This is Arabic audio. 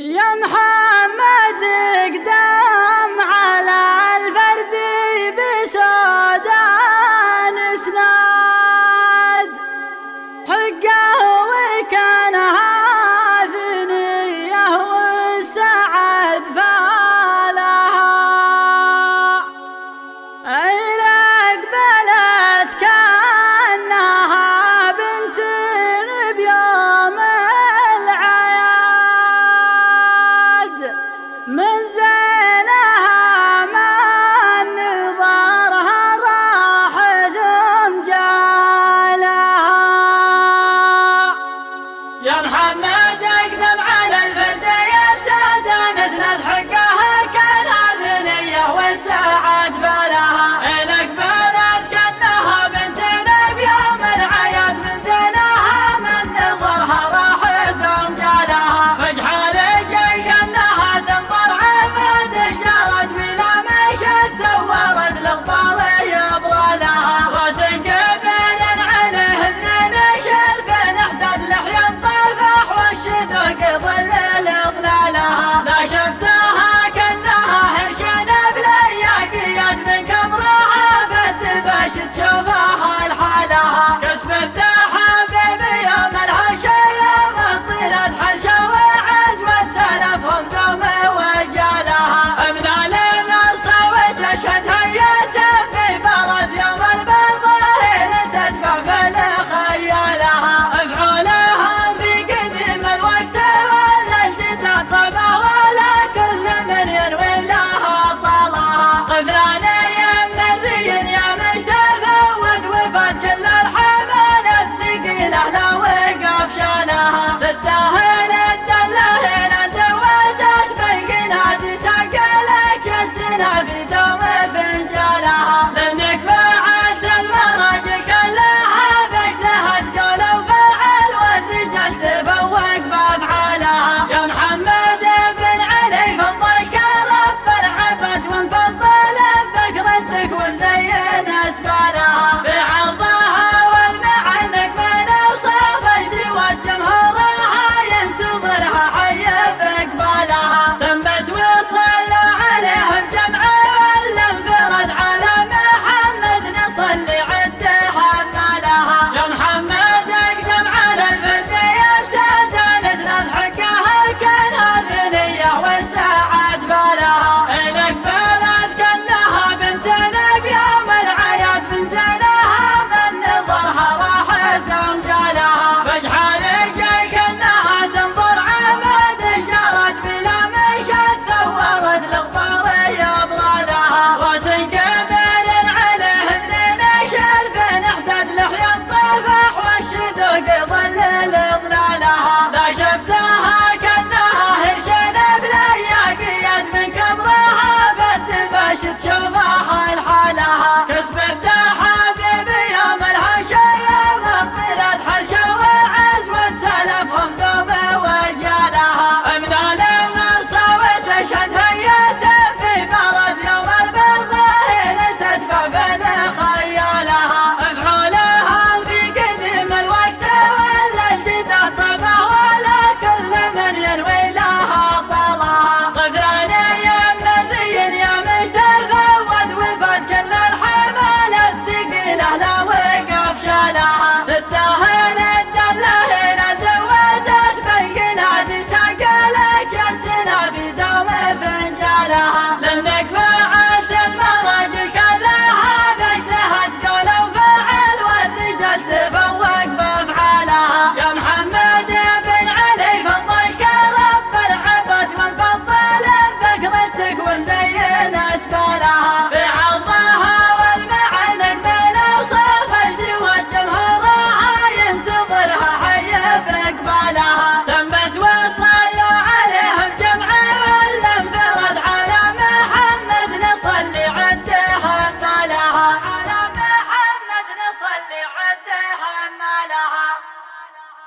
يا محمد قدام على الفرد بسودان اسناد حقه ومزين أسمانا